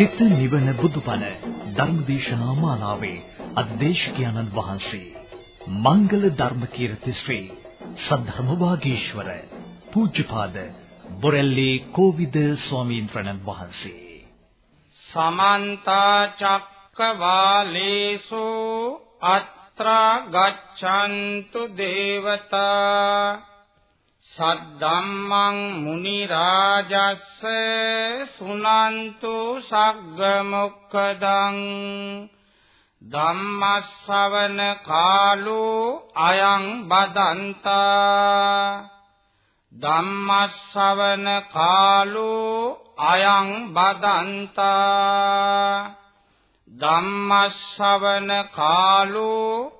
සිත නිවන බුදුපණ ධර්මදේශනා මාලාවේ අධේශකයන්න් වහන්සේ මංගල ධර්ම කීර්ති ශ්‍රී සද්ධර්ම වාගීශවර පූජ්‍යපාද බොරැල්ලේ කෝවිද ස්වාමීන් වහන්සේ. සමන්ත චක්කවාලේසු අත්‍රා ගච්ඡන්තු දේවතා සද්දම්මං මුනි රාජස්ස සුනන්තු සග්ග මොක්ඛදං ධම්මස්සවන කාලෝ අයං බදන්තා ධම්මස්සවන කාලෝ අයං බදන්තා ධම්මස්සවන කාලෝ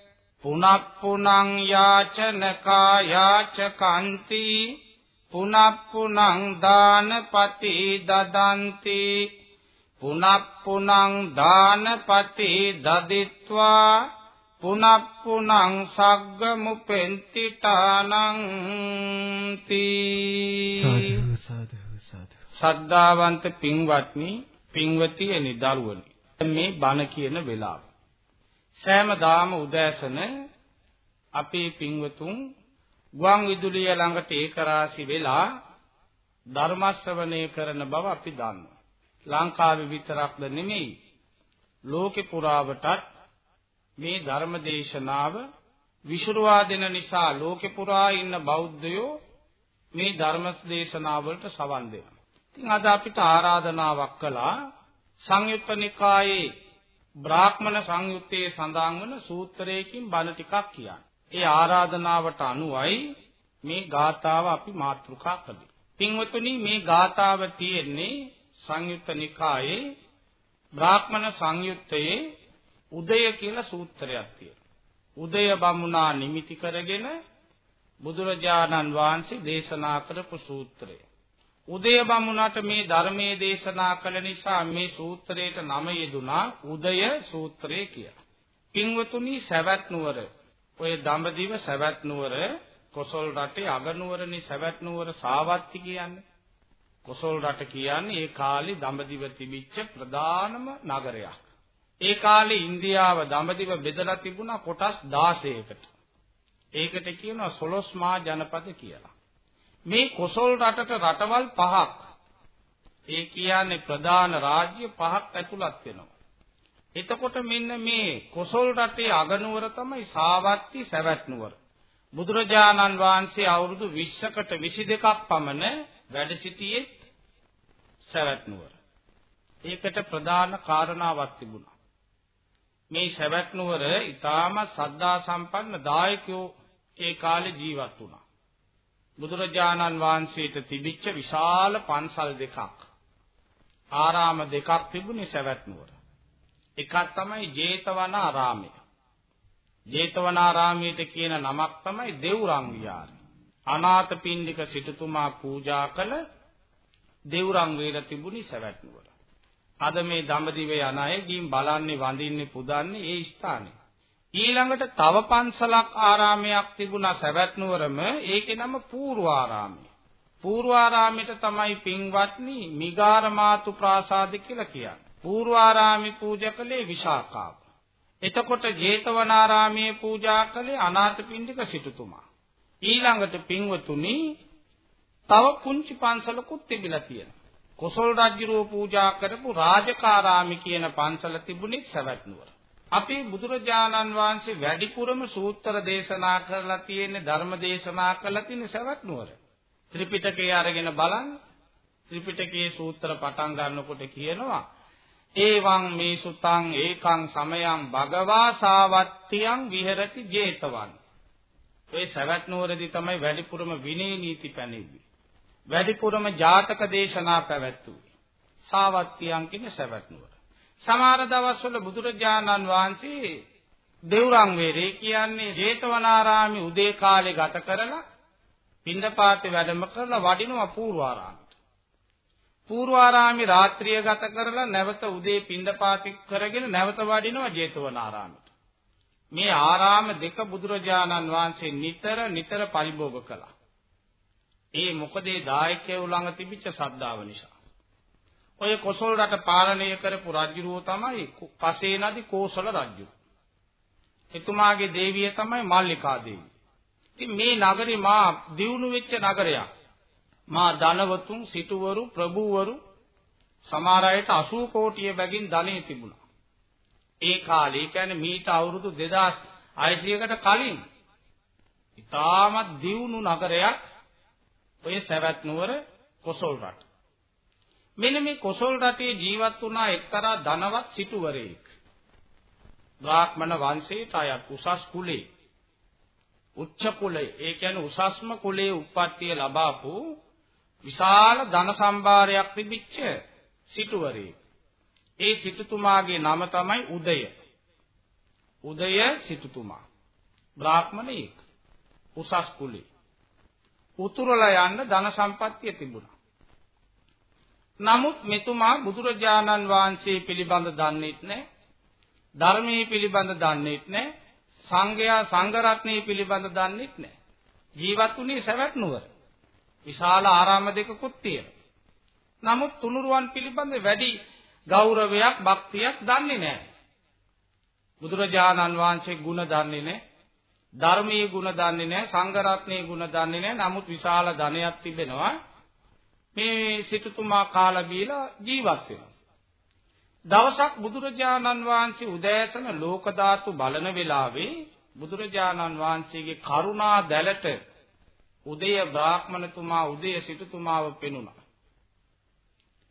පුනප්පුනං යාචනකා යාචකන්ති පුනප්පුනං දානපති දදන්ති පුනප්පුනං දානපති දදිත්වා පුනප්පුනං සග්ග මුපෙන්ති තානං තී සද්ධාවන්ත පින්වත්නි පින්වතියනි දරුවනි මේ බණ කියන වෙලාව සෑමදාම උදෑසන අපේ පින්වතුන් ගුවන් විදුලිය ළඟට ඒකරාශි වෙලා ධර්ම ශ්‍රවණය කරන බව අපි දන්නවා. ලංකාවේ විතරක්ද නෙමෙයි ලෝකේ පුරාවටත් මේ ධර්ම දේශනාව විසුරුවා දෙන නිසා ලෝකේ පුරා ඉන්න බෞද්ධයෝ මේ ධර්ම දේශනාවලට සවන් දෙනවා. ඉතින් අද අපිට ආරාධනාවක් කළා සංයුත්ත නිකායේ බ්‍රාහ්මණ සංයුත්තේ සඳහන් වන සූත්‍රයකින් බණ ටිකක් කියන්න. ඒ ආරාධනාවට අනුවයි මේ ගාථාව අපි මාතෘකා කළේ. පින්වතුනි මේ ගාථාව තියෙන්නේ සංයුත්ත නිකායේ බ්‍රාහ්මණ සංයුත්තයේ උදය කියලා සූත්‍රයක් තියෙනවා. උදය බමුණා නිමිති කරගෙන බුදුරජාණන් වහන්සේ දේශනා කරපු සූත්‍රය. උදය බමුණට මේ ධර්මයේ දේශනා කළ නිසා මේ සූත්‍රයට නම යෙදුනා උදය සූත්‍රය කියලා. පින්වතුනි සවැත් නුවර ඔය දඹදිව සවැත් නුවර කොසල් රටේ අගනුවරනේ සවැත් නුවර සාවත්ති කියන්නේ. කොසල් රට කියන්නේ ඒ කාලේ දඹදිව තිබිච්ච ප්‍රධානම නගරයක්. ඒ කාලේ ඉන්දියාව දඹදිව බෙදලා තිබුණා කොටස් 16කට. ඒකට කියනවා සොලොස්මා ජනපද කියලා. මේ කොසල් රටට රටවල් පහක්. ඒ කියන්නේ ප්‍රධාන රාජ්‍ය පහක් ඇතුළත් වෙනවා. එතකොට මෙන්න මේ කොසල් රටේ අගනුවර තමයි සාවත්ති සවැත් නුවර. බුදුරජාණන් වහන්සේ අවුරුදු 20කට 22ක් පමණ වැඩ සිටියේ සවැත් නුවර. ඒකට ප්‍රධාන කාරණාවක් තිබුණා. මේ සවැත් නුවර ඊටාම සද්ධා සම්පන්න දායකයෝ ඒ කාලේ ජීවත් වුණා. බුදුරජාණන් වහන්සේට තිබිච්ච විශාල පන්සල් දෙකක් ආරාම දෙකක් තිබුණේ සවැත් නුවර. එකක් තමයි ජේතවනාරාමය. ජේතවනාරාමයට කියන නමක් තමයි දෙව්රම් විහාරය. අනාථපිණ්ඩික සිටුතුමා පූජා කළ දෙව්රම් වේල තිබුණි සවැත් නුවර. අද මේ දඹදිවේ යන අය ගින් බලන්නේ වඳින්නේ පුදන්නේ ඒ ස්ථානේ. ඊළඟට තව පන්සලක් ආරාමයක් තිබුණා සවැත් නුවරම ඒකේ නම පූර්වාරාමය. පූර්වාරාමයට තමයි පින්වත්නි මිගාරමාතු ප්‍රාසාද කියලා කියන්නේ. පූර්වාරාමේ පූජා කළේ විශාඛාව. එතකොට ජේතවනාරාමයේ පූජා කළේ අනාථපිණ්ඩික සිටුතුමා. ඊළඟට පින්වතුනි තව කුංචි පන්සලකුත් තිබිලා තියෙනවා. කොසල් රජුරෝ පූජා කරපු රාජකාරාමි කියන පන්සල තිබුණේ සවැත් නුවර. අපේ බුදුරජාණන් වහන්සේ වැඩිපුරම සූත්‍ර දේශනා කරලා තියෙන්නේ ධර්ම දේශනා කරලා තියෙන්නේ සවැත් නුවර. ත්‍රිපිටකය අරගෙන බලන්න. ත්‍රිපිටකයේ සූත්‍ර පටන් ගන්නකොට කියනවා ඒවං මේ සුතං ඒකං සමයං භගවා සාවත්තියං විහෙරති 제තවන්. ඒ සවැත් නුවරදී තමයි වැඩිපුරම විනය නීති පැනෙන්නේ. වැඩිපුරම ජාතක දේශනා පැවැත්වුවේ. සාවත්තියං කියන්නේ සවැත් නුවර. සමහර දවස්වල බුදුරජාණන් වහන්සේ දෙවුරන් වේරේ කියන්නේ ජේතවනාරාමේ උදේ කාලේ ගත කරලා පින්දපාතේ වැඩම කරලා වඩිනවා පූර්වාරාමයට. පූර්වාරාමේ රාත්‍රිය ගත කරලා නැවත උදේ පින්දපාති කරගෙන නැවත වඩිනවා ජේතවනාරාමයට. මේ ආරාම දෙක බුදුරජාණන් වහන්සේ නිතර නිතර පරිභෝග කළා. ඒ මොකද ඒ දායකයෝ ළඟ තිබිච්ච ශ්‍රද්ධාව නිසා. ඔය කොසල් රට පාලනය කරපු රජුරෝ තමයි කසේ නදි කෝසල රජු. එතුමාගේ දේවිය තමයි මල්ලිකා දේවිය. ඉතින් මේ නගරේ මා දියුණු වෙච්ච නගරයක්. මා ධනවතුන් සිටුවරු ප්‍රභූවරු සමහර අයට 80 කෝටිය බැගින් ධනෙ තිබුණා. ඒ කාලේ කියන්නේ මීට අවුරුදු 2600කට කලින් ඉතාමත් දියුණු නගරයක් ඔය සවැත් නුවර කොසල් රට. මෙන්න මේ කොසල් රටේ ජීවත් වුණා එක්තරා ධනවත් සිටුවරයෙක්. බ්‍රාහ්මණ වංශයට අයත් උසස් කුලේ. උච්ච කුලේ ඒ කියන්නේ උසස්ම කුලේ උප්පත්තිය ලබාපු විශාල ධන සම්භාරයක් තිබිච්ච සිටුවරයෙක්. ඒ සිටුතුමාගේ නම තමයි උදය. උදය සිටුතුමා. බ්‍රාහ්මණයෙක්. උසස් කුලේ. උතුරලා යන්න ධන සම්පත්තිය තිබුණා. නමුත් මෙතුමා බුදුරජාණන් වහන්සේ පිළිබඳ දන්නේත් නැහැ. ධර්මයේ පිළිබඳ දන්නේත් නැහැ. සංඝයා සංඝ රත්නයේ පිළිබඳ දන්නේත් නැහැ. ජීවත් වුණේ සවැත් නුවර. විශාල ආරාම දෙකකුත් තියෙනවා. නමුත් තුනුරුවන් පිළිබඳ වැඩි ගෞරවයක් භක්තියක් දන්නේ නැහැ. බුදුරජාණන් වහන්සේ ගුණ දන්නේ නැහැ. ධර්මයේ ගුණ දන්නේ නැහැ. සංඝ රත්නයේ ගුණ දන්නේ නැහැ. නමුත් විශාල ධනයක් තිබෙනවා. මේ සිටුතුමා කාලා බීලා ජීවත් වෙනවා. දවසක් බුදුරජාණන් වහන්සේ උදෑසන ලෝක ධාතු බලන වෙලාවේ බුදුරජාණන් වහන්සේගේ කරුණා දැලට උදය බ්‍රාහ්මණතුමා උදය සිටුතුමාව පෙනුණා.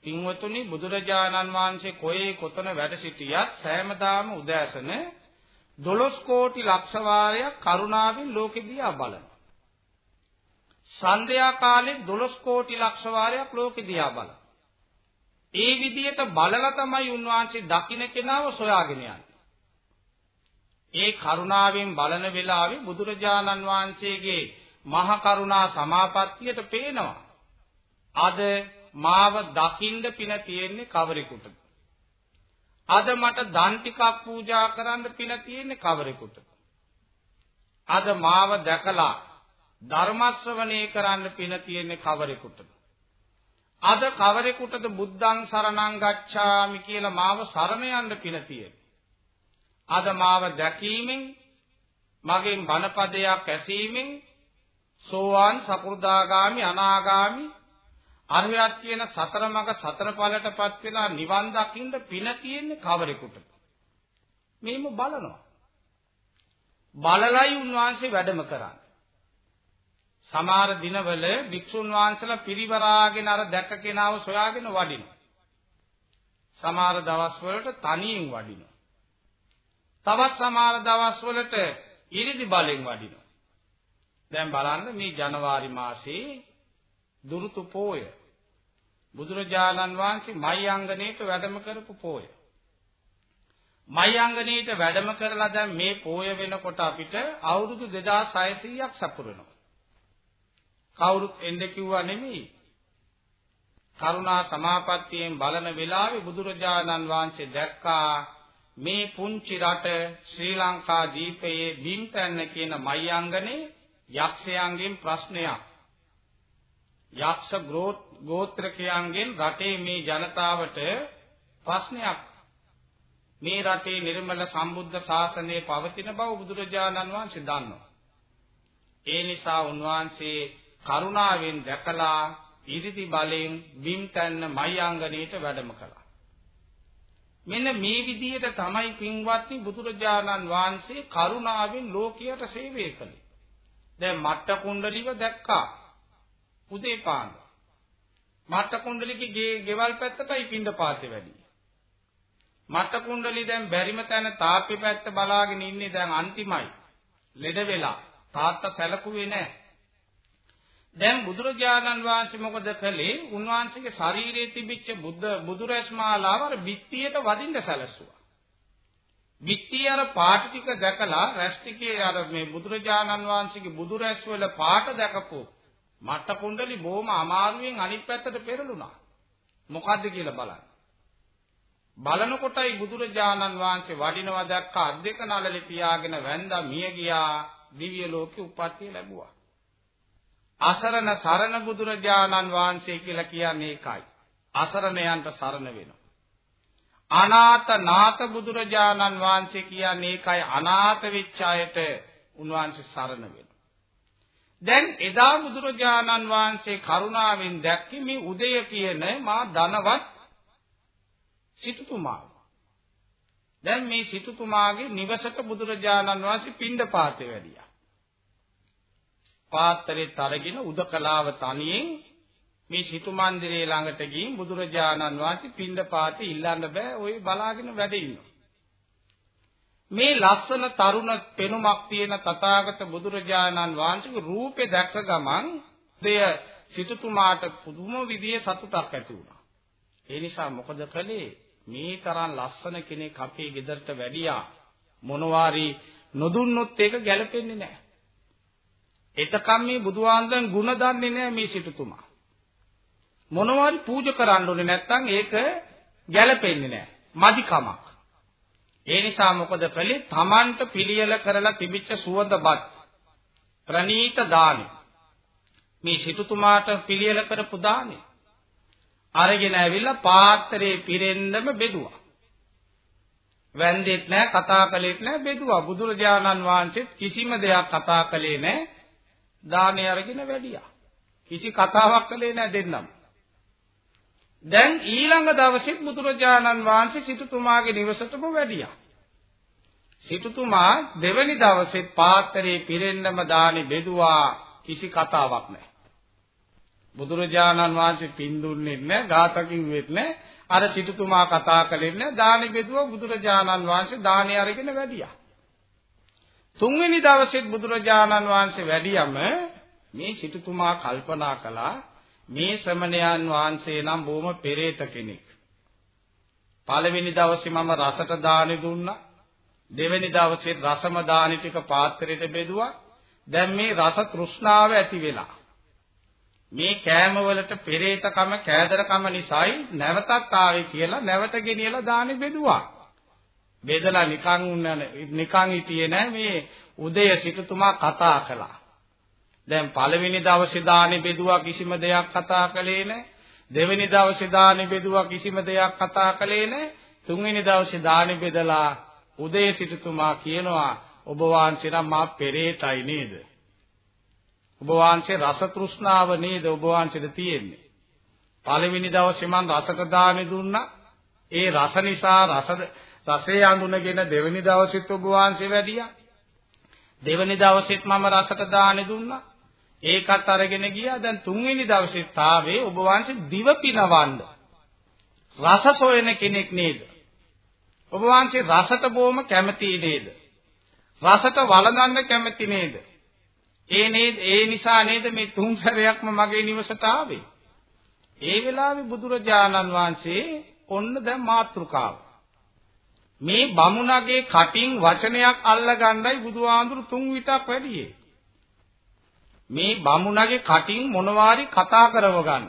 පින්වතුනි බුදුරජාණන් වහන්සේ කොහේ කොතන වැඩ සිටියත් සෑමදාම උදෑසන 12 කෝටි ලක්ෂ වාරයක් කරුණාවෙන් ලෝකෙ දිහා බලනවා. සන්ධ්‍යා කාලේ 12 කෝටි ලක්ෂ වාරයක් ලෝකෙ දිහා බලනවා. ඒ විදිහට බලලා තමයි උන්වහන්සේ දකින්න කෙනාව සොයාගෙන යන්නේ. ඒ කරුණාවෙන් බලන වෙලාවේ බුදුරජාණන් වහන්සේගේ මහ කරුණා සමාපත්තියට පේනවා. අද මාව දකින්න පින තියෙන්නේ කවරෙකුටද? අද මට දන් ටිකක් පූජා කරන්න පින තියෙන්නේ කවරෙකුටද? අද මාව දැකලා ධර්ම ශ්‍රවණය කරන්න පින තියෙන්නේ කවරෙකුටද? අද කවරෙකුටද බුද්ධං සරණං ගච්ඡාමි කියලා මාව සරණ යන්න පින තියෙන්නේ? අද මාව දැකීමෙන් මගෙන් බණපදයක් ඇසීමෙන් සෝවාන් සකු르දාගාමි අනාගාමි අරහත් කියන සතර මඟ සතර ඵලයටපත් වෙලා නිවන් දකින්න පින තියෙන්නේ කවරෙකුටද? මේම බලනවා. බලලයි උන්වහන්සේ වැඩම කරන්නේ. සමහර දිනවල භික්ෂුන් වහන්සේලා පිරිවරාගෙන අර දැක කෙනාව සොයාගෙන වඩිනවා. සමහර දවස්වලට තනියෙන් වඩිනවා. තවත් සමහර දවස්වලට ඉරිදි බලෙන් වඩිනවා. දැන් බලන්න මේ ජනවාරි මාසේ දුරුතු පෝය බුදුරජාණන් වහන්සේ මයංගනේට වැඩම කරපු පෝය. මයංගනේට වැඩම කරලා දැන් මේ පෝය වෙනකොට අපිට අවුරුදු 2600ක් සපුරනවා. කවුරුත් එන්න කිව්වා නෙමෙයි. කරුණා සමාපත්තියෙන් බලන වෙලාවේ බුදුරජාණන් වහන්සේ දැක්කා මේ පුංචි රට ශ්‍රී ලංකා දීපයේ බිම්තැන්න කියන මයංගනේ යක්ෂයන්ගෙන් ප්‍රශ්නයක්. යක්ෂ ගෝත්‍රකයන්ගෙන් රටේ මේ ජනතාවට ප්‍රශ්නයක් මේ රටේ නිර්මල සම්බුද්ධ ශාසනය පවතින බව බුදුරජාණන් වහන්සේ දන්නවා. ඒ නිසා උන්වහන්සේ කරුණාවෙන් දැකලා ඉරිදි බලෙන් බිම්තන්න මයංගනීට වැඩම කළා. මෙන්න මේ විදිහට තමයි පින්වත්නි බුදුරජාණන් වහන්සේ කරුණාවෙන් ලෝකයට සේවය කළේ. දැන් මට්ට කුණ්ඩලිව දැක්කා. උදේ පාන්ද. මට්ට කුණ්ඩලිගේ ගේ ගෙවල් පැත්තටයි පින්ඳ පාතේ වැඩි. මට්ට කුණ්ඩලි දැන් බැරිම තැන තාප්පේ පැත්ත බලාගෙන ඉන්නේ දැන් අන්තිමයි. ලෙඩ වෙලා තාත්තා සැලකුවේ නැහැ. දැන් බුදුරජාණන් වහන්සේ මොකද කළේ? උන්වහන්සේගේ ශරීරයේ තිබිච්ච බුද්ධ බුදුරැස්මාලාව අර බිත්තියට වදින්න සැලසුවා. බිත්තිය අර පාට ටික දැකලා රැස් ටිකේ අර මේ බුදුරජාණන් වහන්සේගේ බුදුරැස් වල පාට දැකපු මට්ට කුණ්ඩලි බොහොම අමාරුවෙන් අනිත් පැත්තට පෙරළුණා. මොකද්ද කියලා බලන්න. බලනකොටයි බුදුරජාණන් වහන්සේ වඩිනවා දැක්ක අත් දෙක නළලේ තියාගෙන වැන්දා මිය ගියා දිව්‍ය ලෝකේ උප්පත්තිය ලැබුවා. අසරණ සරණ බුදුරජාණන් වහන්සේ කියලා කියන්නේ ඒකයි. අසරණයන්ට සරණ වෙනවා. අනාථ නාථ බුදුරජාණන් වහන්සේ කියන්නේ ඒකයි අනාථ වෙච්ච අයට උන්වහන්සේ සරණ වෙනවා. දැන් එදා බුදුරජාණන් වහන්සේ කරුණාවෙන් දැක්කේ මේ උදය කියන මා ධනවත් සිටුතුමා. දැන් මේ සිටුතුමාගේ නිවසට බුදුරජාණන් වහන්සේ පින්ඳ පාතේ වැඩියා. පාත්‍රෙත් අරගෙන උදකලාව තනියෙන් මේ සිටු මන්දිරේ ළඟට ගිහින් බුදුරජාණන් වහන්සේ පින්ඳ පාතේ ඉල්ලන්න බෑ ওই බලාගෙන වැඩ මේ ලස්සන තරුණ පෙනුමක් තියෙන තථාගත බුදුරජාණන් වහන්සේගේ රූපේ දැක්ක ගමන් දෙය සිටුතුමාට පුදුම විදිහේ සතුටක් ඇති වුණා. ඒ නිසා මොකද කළේ? මේ තරම් ලස්සන කෙනෙක් අපේ ගෙදරට වැඩියා මොනවාරි නොදුන්නොත් ඒක ගැලපෙන්නේ නැහැ. එතකම් මේ බුදුහාඳන් ಗುಣ දන්නේ නැහැ මේ සිටුතුමා. මොනවාරි පූජා කරන්න ඕනේ නැත්නම් ඒක ගැලපෙන්නේ නැහැ. මදිකමක්. ඒ නිසා මොකද කළේ? Tamanට පිළියෙල කරලා තිබිච්ච සුවඳපත් ප්‍රණීත දානෙ. මේ සිටුතුමාට පිළියෙල කරපු දානෙ. අරගෙන ඇවිල්ලා පාත්‍රයේ පිරෙන්නම බෙදුවා. වැන්දෙත් නැහැ කතා කළෙත් නැහැ බෙදුවා. බුදුරජාණන් වහන්සේ කිසිම දෙයක් කතා කළේ නැහැ. දානේ අරගෙන වැඩියා. කිසි කතාවක් කළේ නැහැ දෙන්නම. දැන් ඊළඟ දවසේ බුදුරජාණන් වහන්සේ සිටුතුමාගේ නිවසටම වැඩියා. සිටුතුමා දෙවැනි දවසේ පාත්‍රයේ පිරෙන්නම දානි බෙදුවා කිසි කතාවක් නැහැ. බුදුරජාණන් වහන්සේ පින් දුන්නේ නැහැ, ගාථා කිව්වෙත් නැහැ. අර සිටුතුමා කතා කළේ නැහැ. දානි බෙදුවා බුදුරජාණන් වහන්සේ දානි අරගෙන වැඩියා. තුන්වෙනි දවසෙත් බුදුරජාණන් වහන්සේ වැඩියම මේ සිටුතුමා කල්පනා කළා මේ ශ්‍රමණයන් වහන්සේ නම් බොහොම පෙරේත කෙනෙක්. පළවෙනි දවසේ මම රසට දානි දුන්නා. දෙවෙනි දවසේ රසම දානි ටික පාත්‍රයට බෙදුවා. දැන් මේ රස තෘෂ්ණාව ඇති වෙලා. මේ කෑම වලට පෙරේතකම කෑදරකම නිසායි නැවතත් ආවේ කියලා නැවත ගෙනියලා දානි බෙදුවා. බෙදලා නිකන් නිකන් හිටියේ නෑ මේ උදය සිටුතුමා කතා කළා. දැන් පළවෙනි දවසේ දානි බෙදුවා කිසිම දෙයක් කතා කළේ නැහැ. දෙවෙනි දවසේ දානි බෙදුවා කිසිම දෙයක් කතා කළේ නැහැ. තුන්වෙනි දවසේ දානි බෙදලා උදේ සිටුතුමා කියනවා ඔබ වහන්සේ නම් මා පෙරේතයි නේද? ඔබ වහන්සේ රස තෘෂ්ණාව නේද ඔබ වහන්සේට තියෙන්නේ? පළවෙනි දවසේ මම රසක දානි දුන්නා. ඒ රස නිසා රස රසේ අඳුනගෙන දෙවෙනි දවසෙත් ඔබ වහන්සේ වැඩියා. දෙවෙනි දවසෙත් මම රසට දානි දුන්නා. ඒකත් අරගෙන ගියා. දැන් තුන්වෙනි දවසෙත් ආවේ ඔබ වහන්සේ දිව පිනවන්න. රස සොයන කෙනෙක් නේද? ඔබ වහන්සේ රසට බොහොම කැමති නේද? රසට වළඳන්න කැමති නේද? ඒ නේද ඒ නිසා නේද මේ තුන් සැරයක්ම මගේ නිවසට ආවේ. ඒ වෙලාවේ බුදුරජාණන් වහන්සේ ඔන්න දැන් මාත්‍රුකාව. මේ බමුණගේ කටින් වචනයක් අල්ලගන්නයි බුදුහාඳුරු තුන් විටක් වැඩියේ. මේ බමුණගේ කටින් මොනවාරි කතා කරව ගන්න.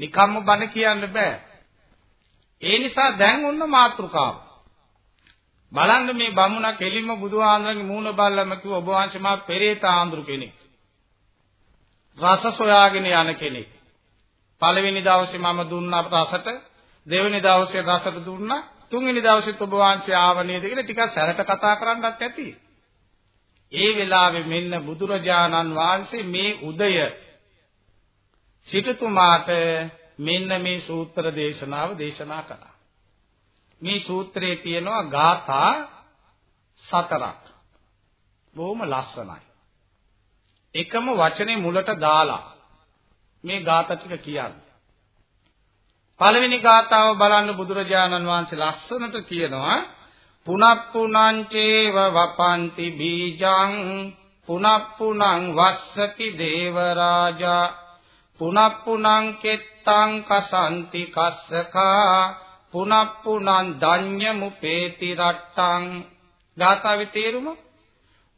නිකම්ම බන කියන්න බෑ. ඒ නිසා දැන් ඔන්න මාත්‍රිකාව. බලන්න මේ බමුණ කෙලින්ම බුදුහාඳුන්ගේ මූණ බල්ලම කිව්ව ඔබ වහන්සේ මා පෙරේත ආඳුරු කෙනෙක්. රස සොයාගෙන යන කෙනෙක්. පළවෙනි දවසේ මම දුන්නා රසට, දෙවෙනි දවසේ රසට දුන්නා, තුන්වෙනි දවසෙත් ඔබ වහන්සේ ආව නේද කියලා ටිකක් සැරට කතා කරන්නත් ඇති. ඒ වෙලාවේ මෙන්න බුදුරජාණන් වහන්සේ මේ උදය සිටුතුමාට මෙන්න මේ සූත්‍ර දේශනාව දේශනා කළා. මේ සූත්‍රයේ තියෙනවා ගාථා සතරක්. බොහොම ලස්සනයි. එකම වචනේ මුලට දාලා මේ ගාථා ටික කියන්නේ. පළවෙනි ගාථාව බලන්න බුදුරජාණන් වහන්සේ ලස්සනට කියනවා පුනප්පුනං චේව වපන්ති බීජං පුනප්පුනං වස්සති දේවරාජා පුනප්පුනං කෙත්තං කසන්ති කස්සකා පුනප්පුනං දඤ්ඤ මුපේති රට්ටං. ගාථාවේ තේරුම?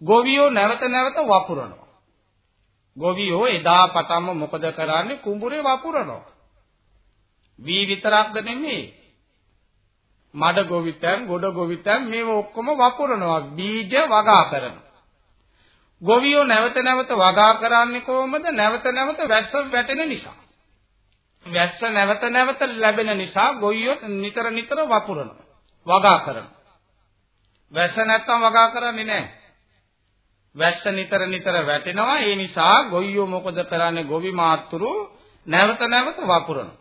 ගොවියෝ නැවත නැවත වපුරනවා. ගොවියෝ එදා පටන්ම මොකද කරන්නේ? කුඹුරේ වපුරනවා. වී විතරක්ද නෙමෙයි මඩ ගොවිතැන් ගොඩ ගොවිතැන් මේව ඔක්කොම වපුරනවා බීජ වගා කරනවා ගොවියෝ නැවත නැවත වගා කරන්නේ කොහොමද? නැවත නැවත වැස්ස වැටෙන නිසා. වැස්ස නැවත නැවත ලැබෙන නිසා ගොවියෝ නිතර නිතර වපුරනවා. වගා කරනවා. වැස්ස නැත්තම් වගා කරන්නේ නැහැ. වැස්ස නිතර නිතර වැටෙනවා. ඒ නිසා ගොවියෝ මොකද කරන්නේ? ගොවි මාත්තුරු නැවත නැවත වපුරනවා.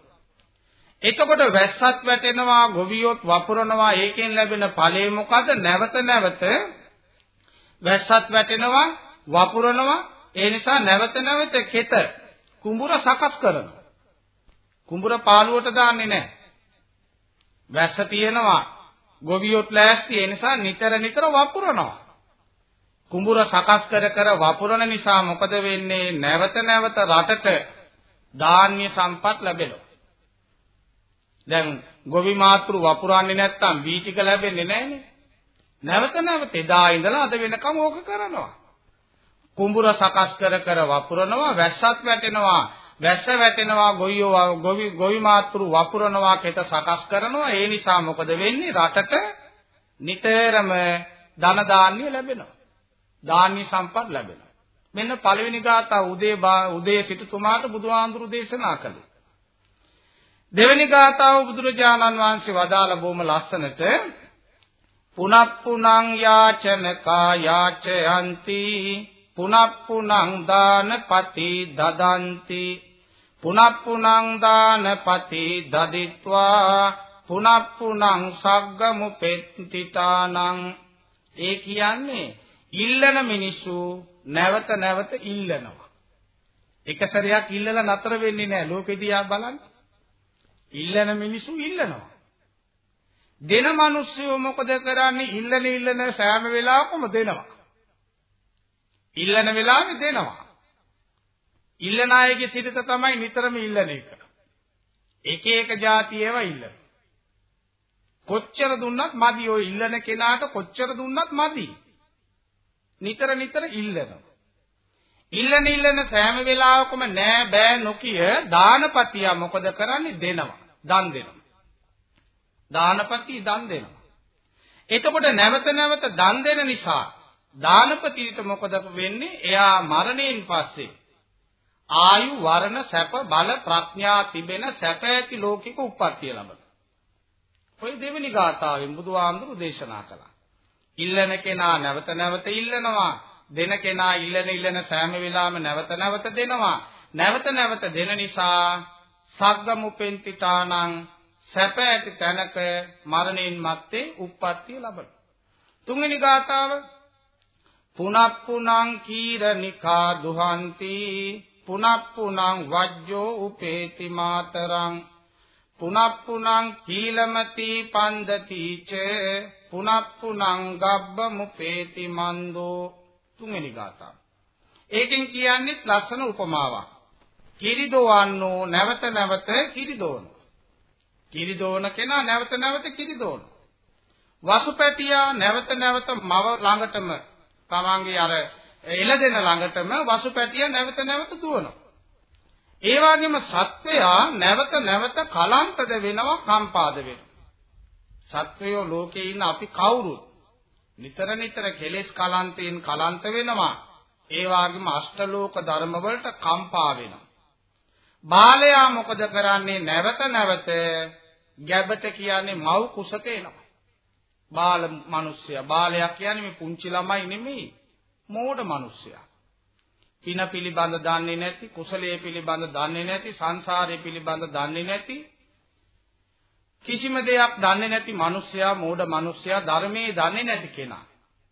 එතකොට වැස්සත් වැටෙනවා ගොවියොත් වපුරනවා ඒකෙන් ලැබෙන ඵලය මොකද නැවත නැවත වැස්සත් වැටෙනවා වපුරනවා. ඒ නිසා නැවත නැවත කෙත කුඹුර සකස් කරනවා. කුඹුර පාළුවට දාන්නේ නැහැ. වැස්ස තියෙනවා ගොවියොත් ලෑස්ති. ඒ නිසා නිතර නිතර වපුරනවා. කුඹුර සකස් කර කර වපුරන නිසා මොකද වෙන්නේ? නැවත නැවත රටට ධාන්‍ය සම්පත් ලැබෙනවා. දැන් ගොවි මාතෘ වපුරන්නේ නැත්තම් බීජික ලැබෙන්නේ නැහනේ. නැවත නැවත එදා ඉඳලා අද වෙනකම් ඕක කරනවා. කුඹුර සකස් කර කර වපුරනවා වැස්සත් වැටෙනවා. වැස්ස වැටෙනවා ගොයියෝ ගොවි ගොවි මාතෘ වපුරනවා කෙත සකස් කරනවා. ඒ නිසා මොකද වෙන්නේ? රටට නිතරම ධන දාන්‍ය ලැබෙනවා. දාන්‍ය සම්පත් ලැබෙනවා. මෙන්න පළවෙනි ගාථා උදේ උදේ සිටුතුමාට බුදුහාඳුරු දේශනා කළේ. දෙවෙනි ගාථාව බුදුරජාණන් වහන්සේ වදාළ බොහොම ලස්සනට පුනප්පුනං යාචනකා යාචයන්ති පුනප්පුනං දානපති දදන්ති පුනප්පුනං දානපති දදිත්වා පුනප්පුනං සග්ගමුපෙත්තිතානං. ඒ කියන්නේ ඉල්ලන මිනිස්සු නැවත නැවත ඉල්ලනවා. එක සැරයක් ඉල්ලලා නතර වෙන්නේ නැහැ. ලෝකෙ දිහා බලන්න. ඉල්ලන මිනිස්සු ඉල්ලනවා දෙන මිනිස්සු මොකද කරන්නේ ඉල්ලන ඉල්ලන සෑම වෙලාවකම දෙනවා. ඉල්ලන වෙලාවෙ දෙනවා. ඉල්ලන අයගේ සිරිත තමයි නිතරම ඉල්ලන එක. එක එක જાති ඒවා ඉල්ලන. කොච්චර දුන්නත් මදි ඔය ඉල්ලන කෙනාට කොච්චර දුන්නත් මදි. නිතර නිතර ඉල්ලනවා. ඉල්ලන ඉල්ලන සෑම වෙලාවකම නෑ බෑ නොකිය දානපතියා මොකද කරන්නේ දෙනවා. දන් දෙනවා. දානපති දන් දෙනවා. එතකොට නැවත නැවත දන් දෙන නිසා දානපතිට මොකද වෙන්නේ? එයා මරණයෙන් පස්සේ ආයු වරණ සැප බල ප්‍රඥා තිබෙන සැප ඇති ලෝකික උප්පත්තිය ලබනවා. ඔය දෙවෙනි ගාථාවෙන් බුදුහාමුදුරු දේශනා කළා. ඉල්ලන කෙනා නැවත නැවත ඉල්ලනවා. දෙන කෙනා ඉල්ලන ඉල්ලන සෑම වෙලාවෙම නැවත නැවත දෙනවා. නැවත නැවත දෙන නිසා සග්ගමුපෙන්තිතානං සැප ඇති තැනක මරණයෙන් මත්තේ උප්පත්තිය ලබන. තුන්වෙනි ගාථාව පුනප්පුනං කීරනිකා දුහන්ති පුනප්පුනං වජ්ජෝ උපේති මාතරං පුනප්පුනං කීලමති පන්දති ච පුනප්පුනං ගබ්බ මුපේති මන්දෝ තුන්වෙනි ගාථාව. ඒකෙන් කියන්නේ ලස්සන උපමාවක්. කිරිදෝවන්නෝ නැවත නැවත කිරිදෝන. කිරි දෝන කෙනා නැවත නැවත කිරි දෝන. වසුපැටියා නැවත නැවත මව ළඟටම තමන්ගේ අර එළදෙන ළඟටම වසුපැටියා නැවත නැවත දුවනවා. ඒ වගේම සත්වයා නැවත නැවත කලන්තද වෙනවා කම්පාද වෙනවා. සත්වයෝ ලෝකේ ඉන්න අපි කවුරුත් නිතර නිතර කෙලෙස් කලන්තයෙන් කලන්ත වෙනවා. ඒ වගේම අෂ්ටලෝක ධර්ම වලට කම්පා වෙනවා. බාලයා මොකද කරන්නේ නැවත නැවත ගැබට කියන්නේ මව් කුසක එනවා. බාල මිනිස්සයා. බාලයා කියන්නේ මේ පුංචි ළමයි නෙමෙයි. මෝඩ මිනිස්සයා. පින පිළිබඳ දන්නේ නැති, කුසලයේ පිළිබඳ දන්නේ නැති, සංසාරයේ පිළිබඳ දන්නේ නැති කිසිම දෙයක් දන්නේ නැති මිනිස්සයා, මෝඩ මිනිස්සයා, ධර්මයේ දන්නේ නැති කෙනා.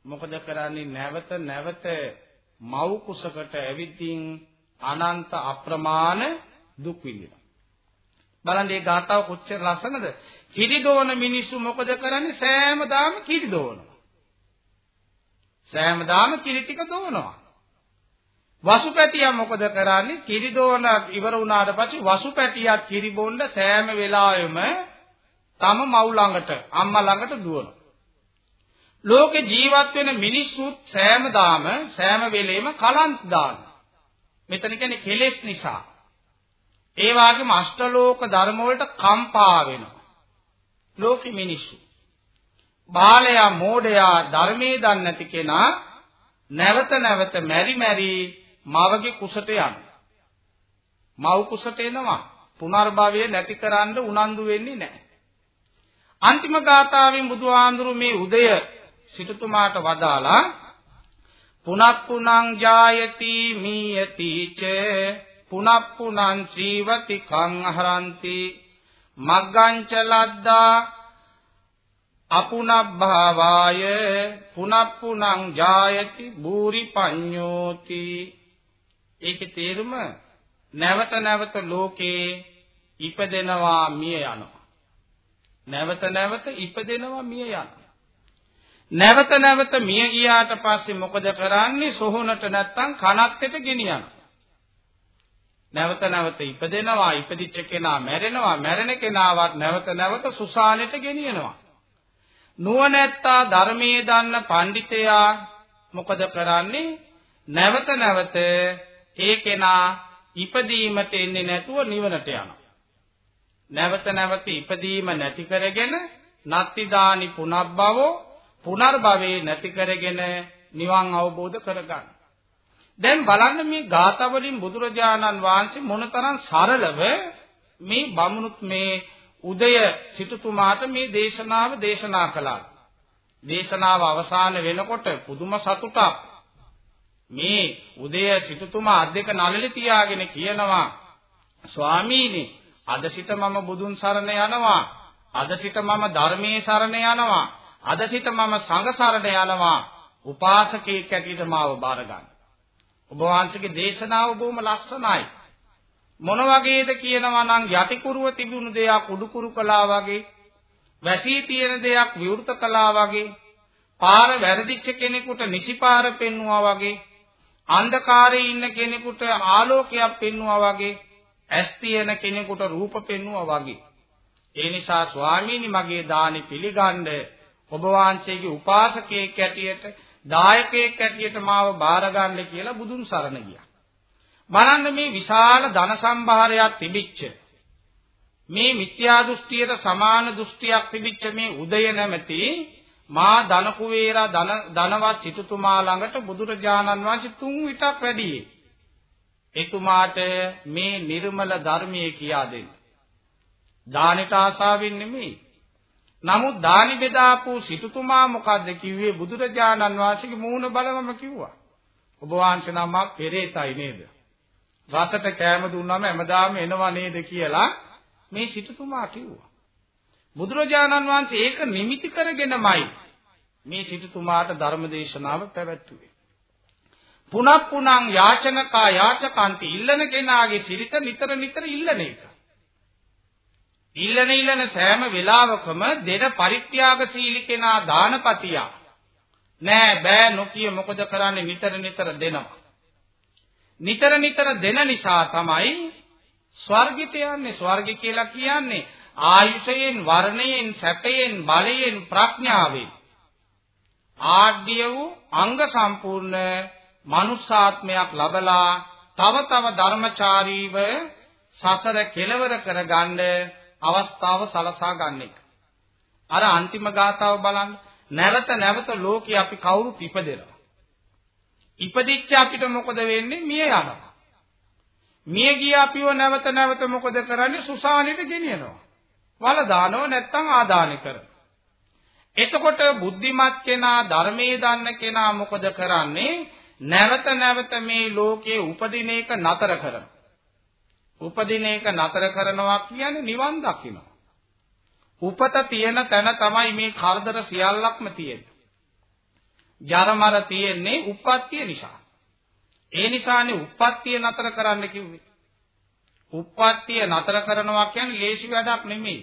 මොකද කරන්නේ නැවත නැවත මව් කුසකට ඇවිදින් අනන්ත අප්‍රමාණ දුක් විඳිනවා. බලන්න මේ ගාතාව කොච්චර ලස්සනද? කිරි දෝන මිනිස්සු මොකද කරන්නේ? සෑමදාම කිරි දෝනවා. සෑමදාම කිරි ටික දෝනවා. වසුපැටියා මොකද කරන්නේ? කිරි දෝන ඉවර වුණාට පස්සේ වසුපැටියත් කිරි බොන්න සෑම වෙලාවෙම තම මව් ළඟට අම්මා ළඟට දුවනවා. ලෝකේ ජීවත් වෙන මිනිස්සුත් සෑමදාම සෑම වෙලෙම කලන්ත දානවා. මෙතන කියන්නේ කෙලෙස් නිසා. ඒ වගේම අෂ්ටලෝක ධර්ම වලට කම්පා වෙනවා. ලෝකෙ මිනිස්සු. බාලයා මෝඩයා ධර්මයේ දන්නේ නැති කෙනා නැවත නැවත මෙරි මෙරි මවගේ කුසට යනවා. මව් කුසට එනවා. පුනර්භවය නැති කරන්න උනන්දු වෙන්නේ නැහැ. අන්තිම ගාථාවෙන් බුදුහාඳුරු මේ උදය සිටුතුමාට වදාලා පුනප්පුනං ජායති මීයති ච පුනප්පුනං ජීවති කං අහරಂತಿ මග්ගංච ලද්දා අපුනබ්භාවාය පුනප්පුනං ජායති භූරි පඤ්ඤෝති. ඒකේ තේරුම නැවත නැවත ලෝකේ ඉපදෙනවා මිය යනවා. නැවත නැවත ඉපදෙනවා මිය යනවා. නැවත නැවත මිය ගියාට පස්සේ මොකද කරන්නේ? සොහොනට නැත්තම් කනත්තෙට ගෙනියනවා. නැවත නැවත ඉපදෙනවා ඉපදිච්ච කෙනා මැරෙනවා මැරෙන කෙනාවත් නැවත නැවත සුසානෙට ගෙනියනවා. නුවණැත්තා ධර්මයේ දන්න පඬිතයා මොකද කරන්නේ? නැවත නැවත ඒ කෙනා ඉපදීමට එන්නේ නැතුව නිවනට යනවා. නැවත නැවත ඉපදීම නැති කරගෙන නත්තිදානි පුනබ්බවෝ පුනර්භවේ නැති කරගෙන නිවන් අවබෝධ කරගන්න. දැන් බලන්න මේ ගාතවලින් බුදුරජාණන් වහන්සේ මොනතරම් සරලව මේ බමුණුත් මේ උදය සිටුතුමාට මේ දේශනාව දේශනා කළා. දේශනාව අවසන් වෙනකොට පුදුම සතුටක් මේ උදය සිටුතුමා අධ්‍යක නළලි තියාගෙන කියනවා ස්වාමීනි අද සිට මම බුදුන් සරණ යනවා අද සිට මම ධර්මයේ සරණ යනවා අද සිට මම සංඝ සරණ යනවා උපාසකෙක් ඇටියට මාව බාර ගන්න. ඔබ වහන්සේගේ දේශනාව බොහොම ලස්සනයි. මොන වගේද කියනවා නම් යටිකුරුව තිබුණු දෙයක් උඩුකුරු කළා වගේ වැසී තියෙන දෙයක් විවෘත කළා වගේ පාර වැරදිච්ච කෙනෙකුට නිසි පාර පෙන්වුවා වගේ අන්ධකාරයේ ඉන්න කෙනෙකුට ආලෝකයක් පෙන්වුවා වගේ ඇස් තියෙන කෙනෙකුට රූප පෙන්වුවා වගේ ඒ නිසා ස්වාමීනි මගේ දානි පිළිගන්න ඔබ වහන්සේගේ උපාසකයෙක් ඇටියට දායකයෙක් ඇටියට මාව බාරගන්න කියලා බුදුන් සරණ ගියා. බලන්න මේ විශාල ධන සම්භාරයක් තිබිච්ච මේ මිත්‍යා දෘෂ්ටියට සමාන දෘෂ්ටියක් තිබිච්ච මේ උදය නැමැති මා ධන කුවේරා ධන ධනවත් සිටුතුමා ළඟට බුදුරජාණන් වහන්සේ තුන් විටක් වැඩියේ. එතුමාට මේ නිර්මල ධර්මයේ කියා දෙන්න. දානෙට ආසාවෙන් නෙමෙයි නමුත් දානි බෙදාපු සිටුතුමා මොකද්ද කිව්වේ බුදුරජාණන් වහන්සේගේ මූණ බලවම කිව්වා. ඔබ වහන්සේ නම පෙරේතයි නේද? රසට කෑම දුන්නාම හැමදාම එනවා නේද කියලා මේ සිටුතුමා කිව්වා. බුදුරජාණන් වහන්සේ ඒක නිමිති කරගෙනමයි මේ සිටුතුමාට ධර්ම දේශනාව පැවැත්වුවේ. පුනප්පුනං යාචනකා යාචකන්ති ඉල්ලන කෙනාගේ සිරිත නිතර නිතර ඉල්ලන එක. ඉල්ලන ඉල්ලන සෑම වෙලාවකම දෙන පරිත්‍යාගශීලී කෙනා දානපතියා. නෑ බෑ නොකිය මොකද කරන්නේ නිතර නිතර දෙනවා. නිතර නිතර දෙන නිසා තමයි ස්වර්ගිත යන්නේ ස්වර්ගය කියලා කියන්නේ ආයුෂයෙන් වර්ණයෙන් සැපයෙන් බලයෙන් ප්‍රඥාවෙන්. ආඩ්‍ය වූ අංග සම්පූර්ණ මනුෂ්‍යාත්මයක් ලබලා තව තව ධර්මචාරීව සසර කෙලවර කරගන්න අවස්ථාව සලසා ගන්න එක. අර අන්තිම ගාතාව බලන්න නැවත නැවත ලෝකේ අපි කවුරුත් ඉපදෙනවා. ඉපදිච්ච අපිට මොකද වෙන්නේ? මිය යනවා. මිය ගිය අපිව නැවත නැවත මොකද කරන්නේ? සුසානෙට ගෙනියනවා. වල දානව නැත්තම් ආදානය කරනවා. එතකොට බුද්ධිමත් කෙනා ධර්මයේ දන්න කෙනා මොකද කරන්නේ? නැවත නැවත මේ ලෝකයේ උපදින එක නතර කරනවා. උපදින එක නතර කරනවා කියන්නේ නිවන් දකිනවා. උපත තියෙන තැන තමයි මේ කරදර සියල්ලක්ම තියෙන්නේ. ජරමර තියෙන්නේ උප්පත්තිය නිසා. ඒ නිසානේ උප්පත්තිය නතර කරන්න කිව්වේ. උප්පත්තිය නතර කරනවා කියන්නේ ලේසි වැඩක් නෙමෙයි.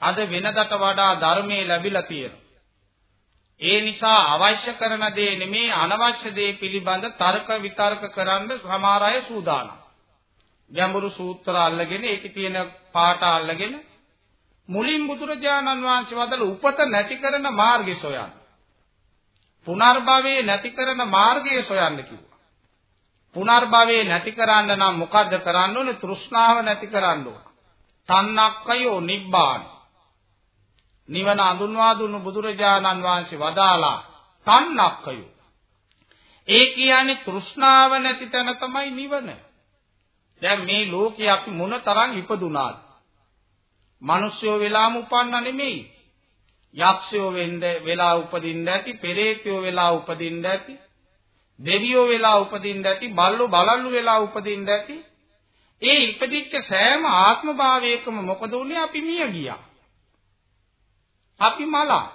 අද වෙනදට වඩා ධර්මයේ ලැබිලා තියෙනවා. ඒ නිසා අවශ්‍ය කරන දේ නෙමේ අනවශ්‍ය දේ පිළිබඳ තර්ක විතර්ක කරන්න සමහර අය සූදානම්. ගැඹුරු සූත්‍ර අල්ලගෙන ඒකේ තියෙන පාට අල්ලගෙන මුලින් බුදුරජාණන් වහන්සේ වදල උපත නැති කරන මාර්ගය සොයන්න. පුනර්භවයේ නැති කරන මාර්ගය සොයන්න කිව්වා. පුනර්භවයේ නැති කරන්න නම් මොකද්ද කරන්න ඕනේ? තෘෂ්ණාව නැති කරන්න ඕන. තන්නක්කයෝ නිබ්බාන. නිවන අඳුන්වා දුන්නු බුදුරජාණන් වහන්සේ වදාලා තන්නක්කයෝ. ඒ කියන්නේ තෘෂ්ණාව නැති තැන තමයි නිවන. දැන් මේ ලෝකේ අපි මොන තරම් ඉපදුනාද? මිනිස්සුયો වෙලාම උපන්න නෙමෙයි. යක්ෂයෝ වෙන්න වෙලා උපදින්න ඇති, පෙරේතයෝ වෙලා උපදින්න ඇති, දෙවියෝ වෙලා උපදින්න ඇති, බල්ලෝ බලල්ලු වෙලා උපදින්න ඇති. ඒ ඉපදිච්ච සෑම ආත්ම භාවයකම මොකද උනේ අපි මිය ගියා. අපි මලා.